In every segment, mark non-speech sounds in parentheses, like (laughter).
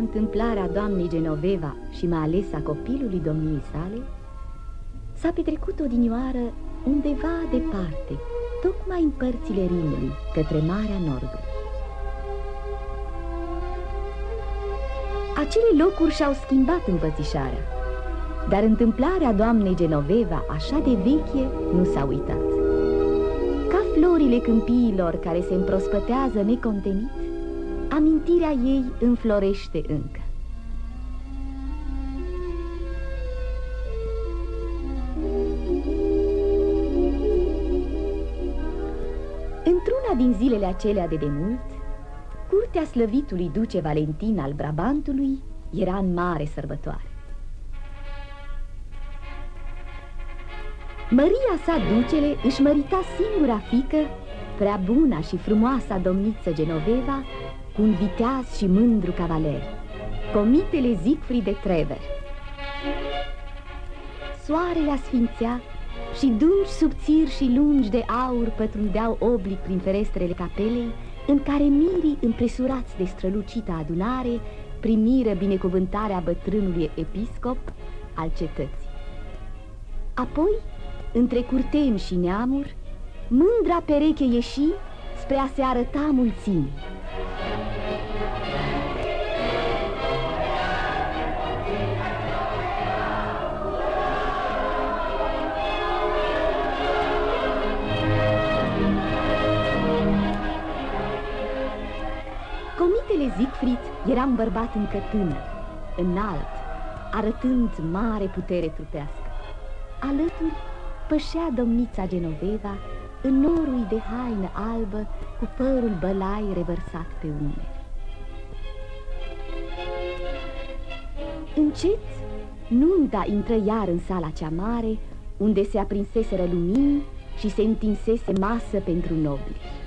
misterioasa întâmplare a doamnei Genoveva și mai ales a copilului domniei sale, s-a petrecut odinioară undeva departe, tocmai în părțile Rinului, către Marea Nordului. Acele locuri și-au schimbat învățișarea, dar întâmplarea doamnei Genoveva, așa de veche, nu s-a uitat. Ca florile câmpiilor care se împrospătează necontenit, amintirea ei înflorește încă. Într-una din zilele acelea de demult, curtea slăvitului duce Valentin al Brabantului era în mare sărbătoare. Maria sa ducele își mărita singura fică, prea buna și frumoasa domniță Genoveva, cu un viteaz și mândru cavaler, comitele Siegfried de Trever. Soarele asfințea și dungi subțiri și lungi de aur pătrundeau oblic prin ferestrele capelei, în care mirii împresurați de strălucita adunare primiră binecuvântarea bătrânului episcop al cetății. Apoi, între curteni și neamuri, mândra pereche ieși spre a se arăta mulțimii. Comitele Siegfried era un bărbat încă tânăr, înalt, arătând mare putere trupească. Alături pășea domnița Genoveva în norul de haină albă cu părul bălai revărsat pe umeri. Încet, nunta intră iar în sala cea mare, unde se aprinseseră lumini și se întinsese masă pentru nobili.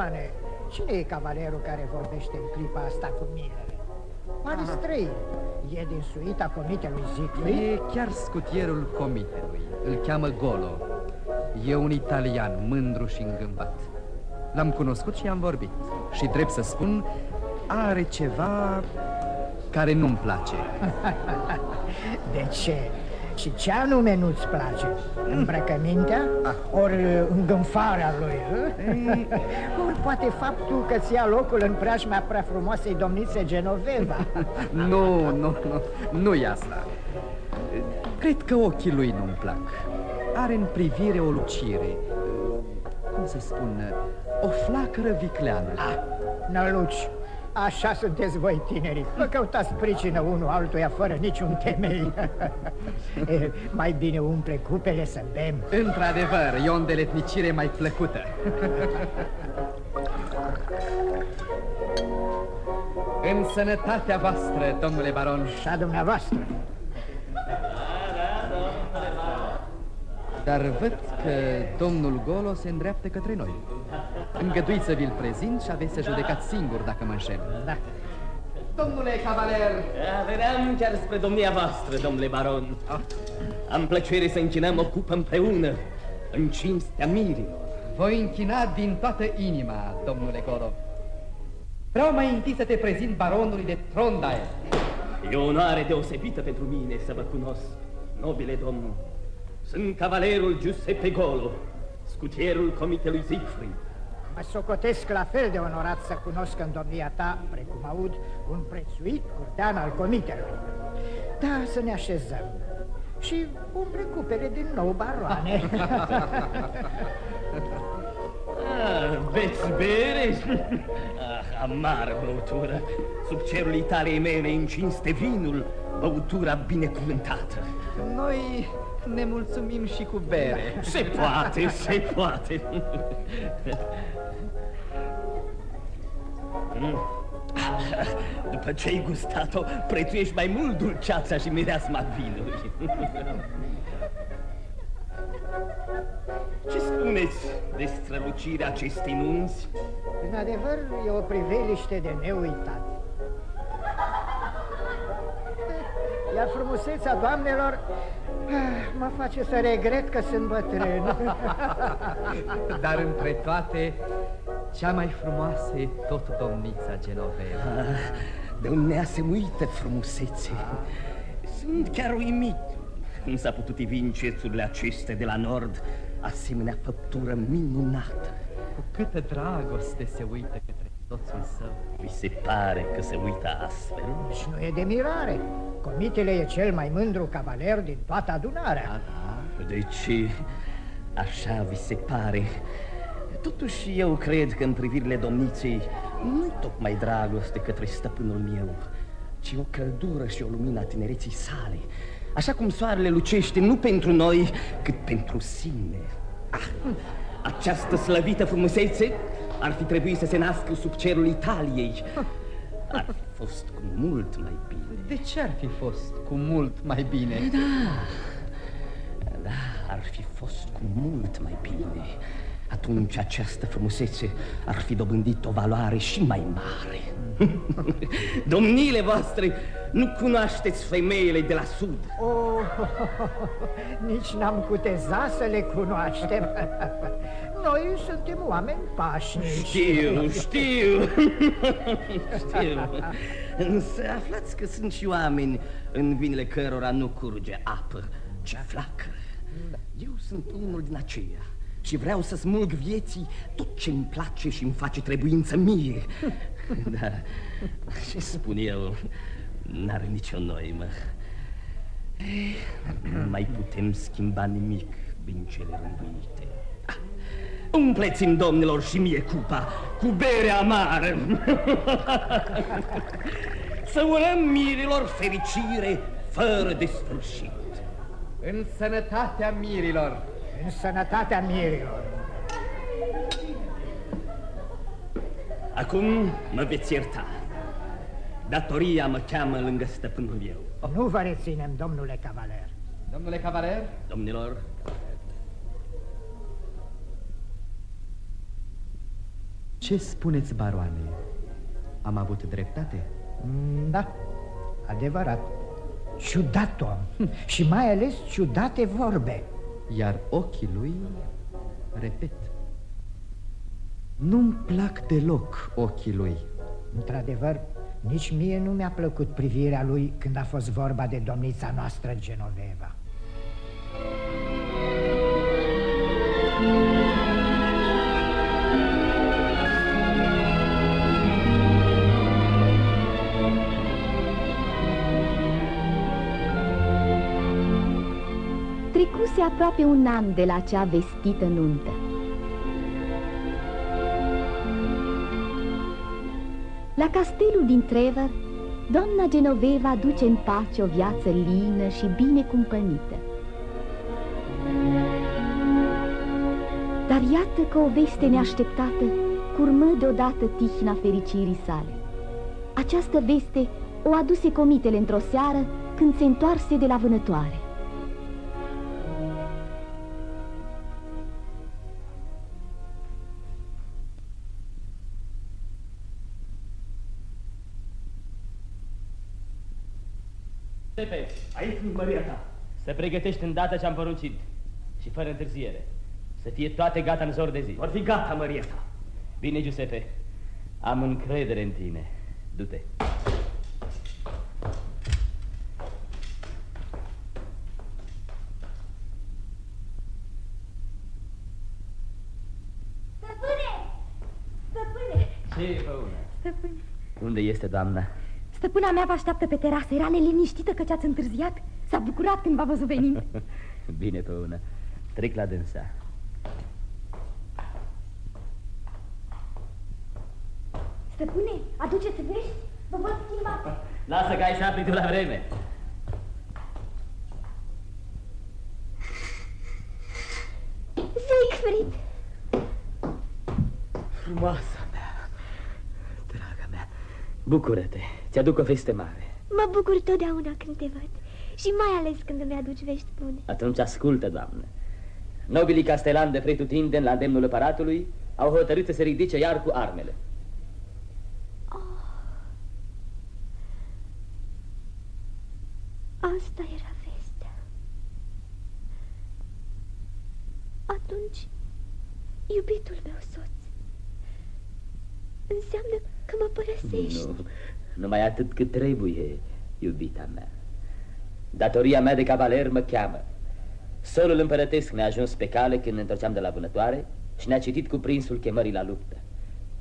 Baroane, cine e cavalerul care vorbește în clipa asta cu mine? Pare străin. E din suita comitelui Zicli? E chiar scutierul comitelui. Îl cheamă Golo. E un italian mândru și îngâmbat. L-am cunoscut și am vorbit. Și drept să spun, are ceva care nu-mi place. (laughs) De ce? Și ce anume nu-ți place? Îmbrăcămintea? Ori îngânfarea lui? Ei... (laughs) Ori poate faptul că ți ia locul în preajma prea frumoasei domnițe Genoveva? (laughs) nu, nu, nu, nu e asta. Cred că ochii lui nu-mi plac. Are în privire o lucire, cum să spun, o flacără vicleană. Ah, năluci, Așa sunteți voi, tinerii. Vă căutați pricină unul altuia fără niciun temei. (laughs) e, mai bine umple cupele să bem. Într-adevăr, e o îndeletnicire mai plăcută. În sănătatea voastră, domnule baron. Și a dumneavoastră. Dar văd că domnul Golo se îndreaptă către noi. Îngăduiți să vi-l prezint și aveți să judecați singur dacă mă înșel. Da. Domnule cavaler! Veneam chiar spre domnia voastră, domnule baron. Ah. Am plăcere să închinăm o cupă împreună, în cinstea mirilor. Voi închina din toată inima, domnule Golo. Vreau mai întâi să te prezint baronului de Trondheim. E o onoare deosebită pentru mine să vă cunosc, nobile domn. Sunt cavalerul Giuseppe Golo, scutierul comitelui Siegfried. Mă socotesc la fel de onorat să cunosc în domnia ta, precum aud, un prețuit curtean al comitelui. Da, să ne așezăm. Și umple cupele din nou, baroane. ah, veți bere? ah, amar băutură. Sub cerul Italiei mele în cinste vinul, băutura binecuvântată. Noi ne mulțumim și cu bere. Se poate, se poate. Mm. (laughs) După ce ai gustat-o, prețuiești mai mult dulceața și mireasma vinului. (laughs) Ce spuneți de strălucirea acestei nunți? În adevăr, e o priveliște de neuitat. Iar frumusețea doamnelor ah, mă face să regret că sunt bătrân. (laughs) Dar între toate, cea mai frumoasă e tot domnița Genoveva. Ah, de un neasemuită frumusețe. Ah. Sunt chiar uimit cum s-a putut ivi încețurile acestea de la nord asemenea făptură minunată. Cu câtă dragoste se uită către soțul său. Vi se pare că se uită astfel? Și nu e de mirare. Comitele e cel mai mândru cavaler din toată adunarea. Da, da. Deci, așa vi se pare. Totuși, eu cred că în privirile domniței nu-i tocmai dragoste către stăpânul meu, ci o căldură și o lumină a tinereții sale, Așa cum soarele lucește nu pentru noi, cât pentru sine. Ah, această slăvită frumusețe ar fi trebuit să se nască sub cerul Italiei. Ar fi fost cu mult mai bine. De ce ar fi fost cu mult mai bine? Da, da, ar fi fost cu mult mai bine. Atunci această frumusețe ar fi dobândit o valoare și mai mare. (laughs) Domnile voastre, nu cunoașteți femeile de la sud. Oh, (laughs) nici n-am cuteza să le cunoaștem. (laughs) Noi suntem oameni pașnici. Știu, știu. știu. Însă aflați că sunt și oameni în vinile cărora nu curge apă, ci flacără. Eu sunt unul din aceia și vreau să smulg vieții tot ce îmi place și îmi face trebuință mie. (laughs) Da, ce spun eu, n-are nicio noimă. Nu mai putem schimba nimic din cele rânduite. Ah, umpleți-mi, domnilor, și mie cupa cu bere amară. (laughs) Să urăm mirilor fericire fără de sfârșit. În sănătatea mirilor. În sănătatea mirilor. Acum mă veți ierta. Datoria mă cheamă lângă stăpânul meu. Nu vă reținem, domnule cavaler. Domnule cavaler? Domnilor. Ce spuneți, baroane? Am avut dreptate? Mm, da, adevărat. Ciudat om și mai ales ciudate vorbe. Iar ochii lui, repet, nu-mi plac deloc ochii lui. Într-adevăr, nici mie nu mi-a plăcut privirea lui când a fost vorba de domnița noastră Genoveva. Trecuse aproape un an de la acea vestită nuntă. La castelul din Trevor, doamna Genoveva duce în pace o viață lină și bine cumpănită. Dar iată că o veste neașteptată curmă deodată tihna fericirii sale. Această veste o aduse comitele într-o seară când se întoarse de la vânătoare. Stepe, aici sunt măria ta. Să pregătești îndată ce am poruncit și fără întârziere. Să fie toate gata în zor de zi. Vor fi gata, măria ta. Bine, Giuseppe. Am încredere în tine. Du-te. Stăpâne! Stăpâne! Ce, Păună? Stăpâne! Unde este doamna? Stăpâna mea vă așteaptă pe terasă. Era neliniștită că ce-ați întârziat. S-a bucurat când v-a văzut venind. (laughs) Bine, pe una. Trec la dânsa. Stăpâne, aduceți vești? Vă văd schimbat. Lasă că ai să afli tu la vreme. Siegfried! Frumoasa mea, draga mea, bucură-te. Ți-aduc o veste mare. Mă bucur totdeauna când te văd. Și mai ales când îmi aduci vești bune. Atunci ascultă, doamnă. Nobilii castelani de pretutindeni la îndemnul împăratului au hotărât să se ridice iar cu armele. Oh. Asta era vestea. Atunci, iubitul meu soț, înseamnă că mă părăsești. Nu, numai atât cât trebuie, iubita mea. Datoria mea de cavaler mă cheamă. Solul împărătesc ne-a ajuns pe cale când ne întorceam de la vânătoare și ne-a citit cu prinsul chemării la luptă.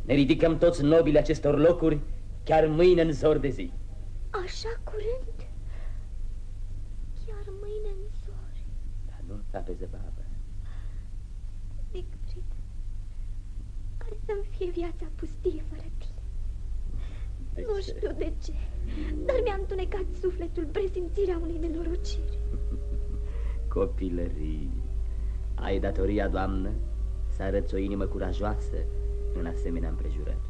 Ne ridicăm toți nobili acestor locuri chiar mâine în zor de zi. Așa curând? Chiar mâine în zori. Dar nu sta pe zăbavă. Siegfried, are să-mi fie viața pustie fără tine. De nu ce? știu de ce, dar mi-a întunecat sufletul presimțirea unei nenorociri. (laughs) Copilării. Ai datoria, doamnă, să arăți o inimă curajoasă în asemenea împrejurări.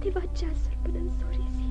Câteva ceasuri până în zorii zilei.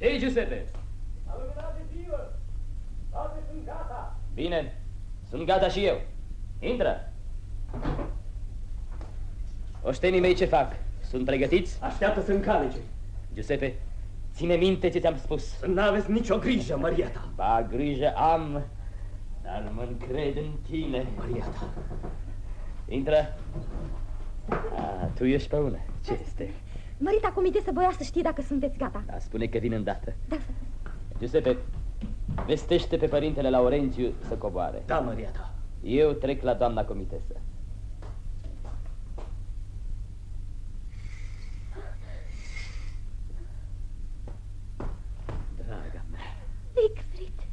Ce Giuseppe? Bine, sunt gata și eu. Intră. Oștenii mei ce fac? Sunt pregătiți? Așteaptă să încalece. Giuseppe, ține minte ce ți-am spus. Să n-aveți nicio grijă, Maria ta. Ba, grijă am, dar mă încred în tine. Maria ta. Intră. A, tu ești pe una. Ce este? Mărita comitesă voia să știe dacă sunteți gata. Da, spune că vin îndată. Da, Giuseppe, vestește pe părintele Laurențiu să coboare. Da, Maria ta. Eu trec la doamna comitesă. Draga mea, Siegfried,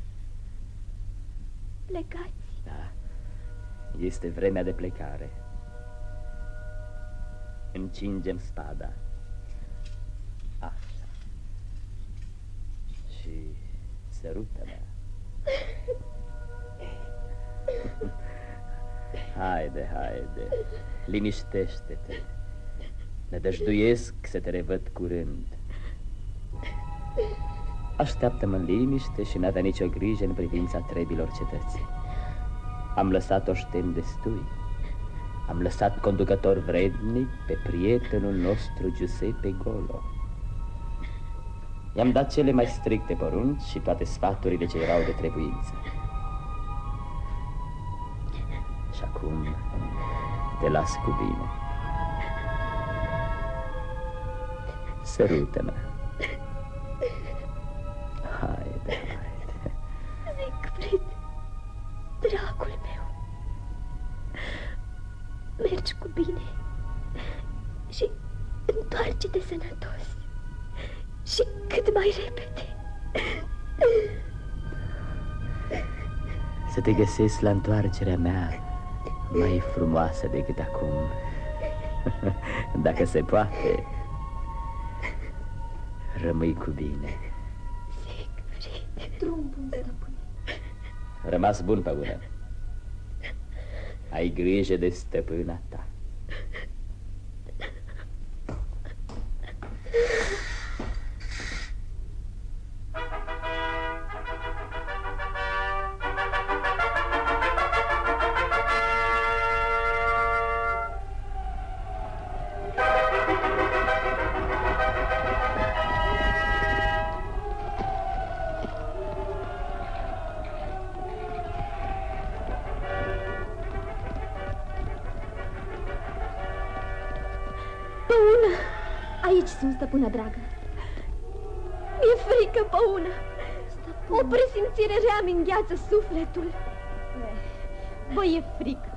plecați. da, este vremea de plecare. Încingem spada. Așa. Și sărută-mă. Haide, haide, liniștește-te. Nădăjduiesc să te revăd curând. Așteaptă-mă în liniște și n-avea nicio grijă în privința trebilor cetății. Am lăsat oșteni destui. Am lăsat conducător vrednic pe prietenul nostru Giuseppe Golo. I-am dat cele mai stricte porunci și toate sfaturile ce erau de trebuință. Și acum te las cu bine. Sărută-mă. Și cât mai repede. Să te găsesc la întoarcerea mea mai frumoasă decât acum. (laughs) Dacă se poate, rămâi cu bine. Siegfried, drum bun, stăpâne. Rămas bun pe ură. Ai grijă de stăpâna ta. Stăpână dragă. Mi-e frică, păună. O presimțire rea mi îngheață sufletul. Bă, e frică.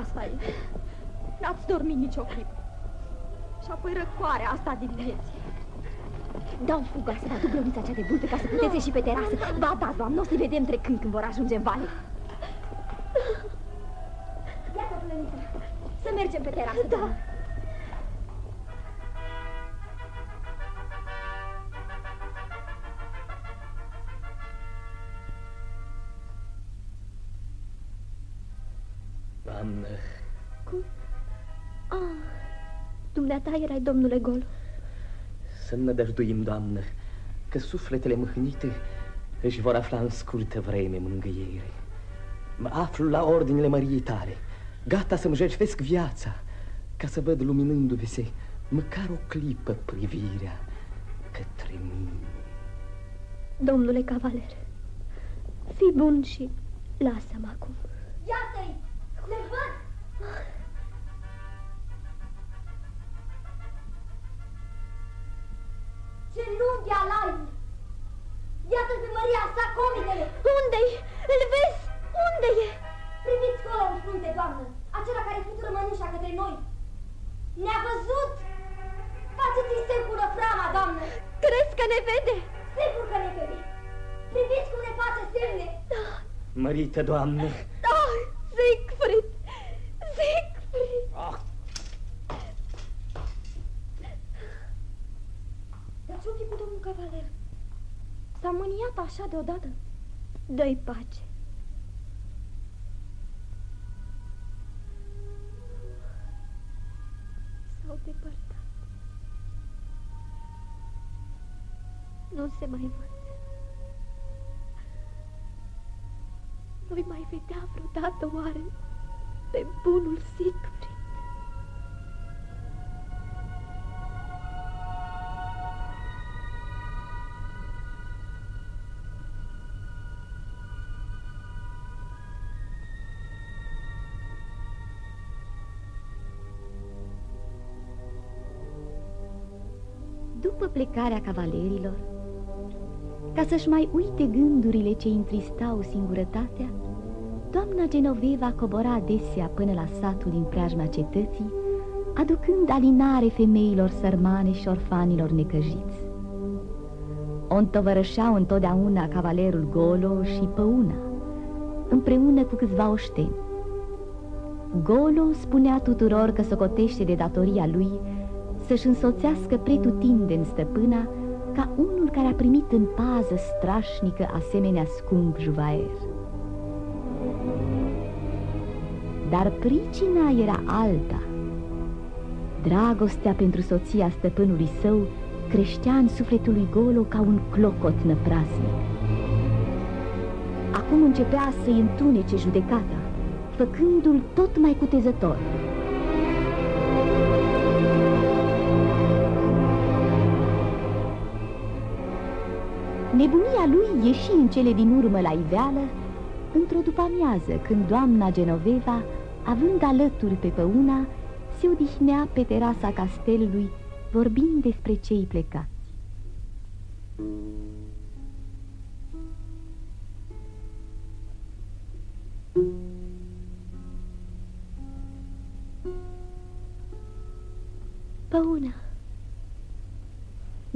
Asta e. N-ați dormit nicio clipă. Și apoi răcoarea asta din vieții. Dau fuga să vă aduc grăbița cea de bultă ca să puteți ieși pe terasă. Ba da, doamnă, o să vedem trecând când vor ajunge în vale. Iată, plăniță, să mergem pe terasă, da. Doamnă. Doamnă, dumneata erai domnule Gol. să nădăjduim, Doamnă, că sufletele mâhnite își vor afla în scurtă vreme mângâiere. Mă aflu la ordinele măriei tale, gata să-mi jertfesc viața, ca să văd luminându-se măcar o clipă privirea către mine. Domnule cavaler, fii bun și lasă-mă acum. Iată-i! Ce lunghi alai! Iată pe Maria sa comitele! Unde-i? Îl vezi? Unde e? Priviți colo în frunte, doamnă! Acela care flutură mănușa către noi! Ne-a văzut! Faceți-i semn cu răframa, doamnă! Crezi că ne vede? Sigur că ne vede! Priviți cum ne face semne! Mărită, Doamnă, Ah, Siegfried! Siegfried! ah, Dar ce-o fi cu domnul cavaler? S-a mâniat așa deodată? Dă-i pace. S-au depărtat. Nu se mai văd. Nu-i mai vedea vreodată oare pe bunul Siegfried. După plecarea cavalerilor, ca să-și mai uite gândurile ce întristau singurătatea, doamna Genoveva cobora adesea până la satul din preajma cetății, aducând alinare femeilor sărmane și orfanilor necăjiți. O întovărășeau întotdeauna cavalerul Golo și Păuna, împreună cu câțiva oșteni. Golo spunea tuturor că socotește de datoria lui să-și însoțească pretutindeni stăpâna ca unul care a primit în pază strașnică asemenea scump juvaer. Dar pricina era alta. Dragostea pentru soția stăpânului său creștea în sufletul lui Golo ca un clocot năprasnic. Acum începea să-i întunece judecata, făcându-l tot mai cutezător. Nebunia lui ieși în cele din urmă la iveală într-o după-amiază, când doamna Genoveva, având alături pe păuna, se odihnea pe terasa castelului, vorbind despre cei plecați. Păuna.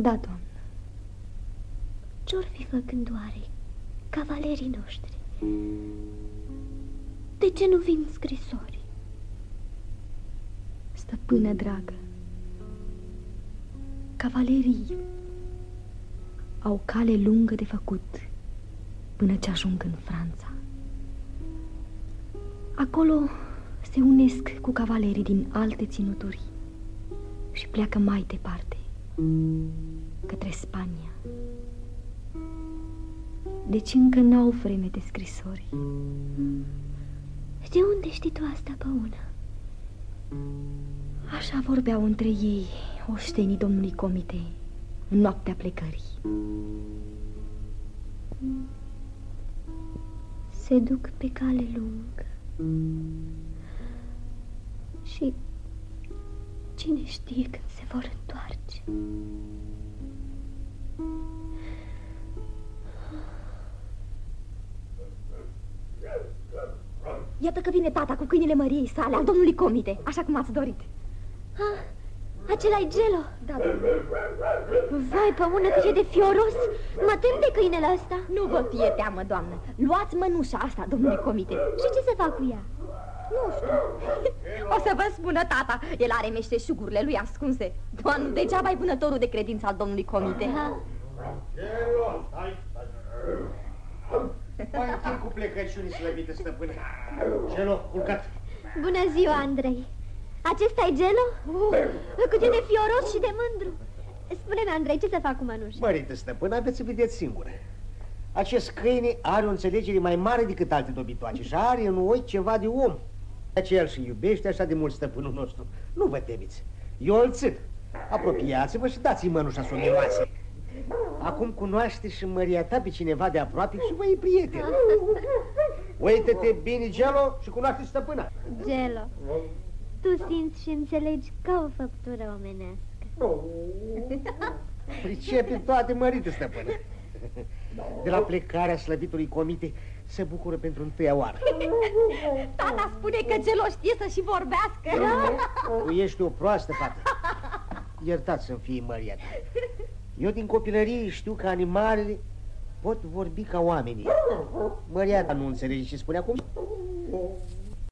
Da, doamnă. Ce-or fi făcând oare cavalerii noștri? De ce nu vin scrisori? Stăpână dragă, cavalerii au cale lungă de făcut până ce ajung în Franța. Acolo se unesc cu cavalerii din alte ținuturi și pleacă mai departe, către Spania. Deci încă n-au vreme de scrisori. De unde știi tu asta, Păuna? Așa vorbeau între ei oștenii domnului comite în noaptea plecării. Se duc pe cale lungă și Cine știe când se vor întoarce? Iată că vine tata cu câinile Măriei sale, al domnului Comite, așa cum ați dorit. Ah, acela e Gelo. Da, domnule. Vai, păună, cât e de fioros. Mă tem de câinele ăsta. Nu vă fie teamă, doamnă. Luați mănușa asta, domnului Comite. Și ce se fac cu ea? Nu știu. O să vă spună tata. El are meșteșugurile lui ascunse. Doamne, degeaba e vânătorul de credință al domnului Comite. Ha? Mai întâi cu plecăciunii slăbite, stăpâne. Gelo, culcat. Bună ziua, Andrei. Acesta e Gelo? Oh, cât e de fioros și de mândru. Spune-mi, Andrei, ce să fac cu mănușa? Mărite, stăpână, aveți să vedeți singură. Acest câine are o înțelegere mai mare decât alte dobitoace și are în oi ceva de om. De aceea îl și iubește așa de mult stăpânul nostru. Nu vă temeți. Eu îl țin. Apropiați-vă și dați-i mănușa să o miroase. Acum cunoaște și măria ta pe cineva de aproape și vă e prieten. Uită-te bine, Gelo, și cunoaște stăpâna. Gelo, tu simți și înțelegi ca o făptură omenească. Pricepe toate mărite, stăpână. De la plecarea slăbitului comite se bucură pentru întâia oară. (laughs) Tata spune că Gelo știe să și vorbească. Tu ești o proastă fată. Iertați-mi fie măria ta. Eu din copilărie știu că animalele pot vorbi ca oamenii. Măria ta nu înțelege ce spune acum?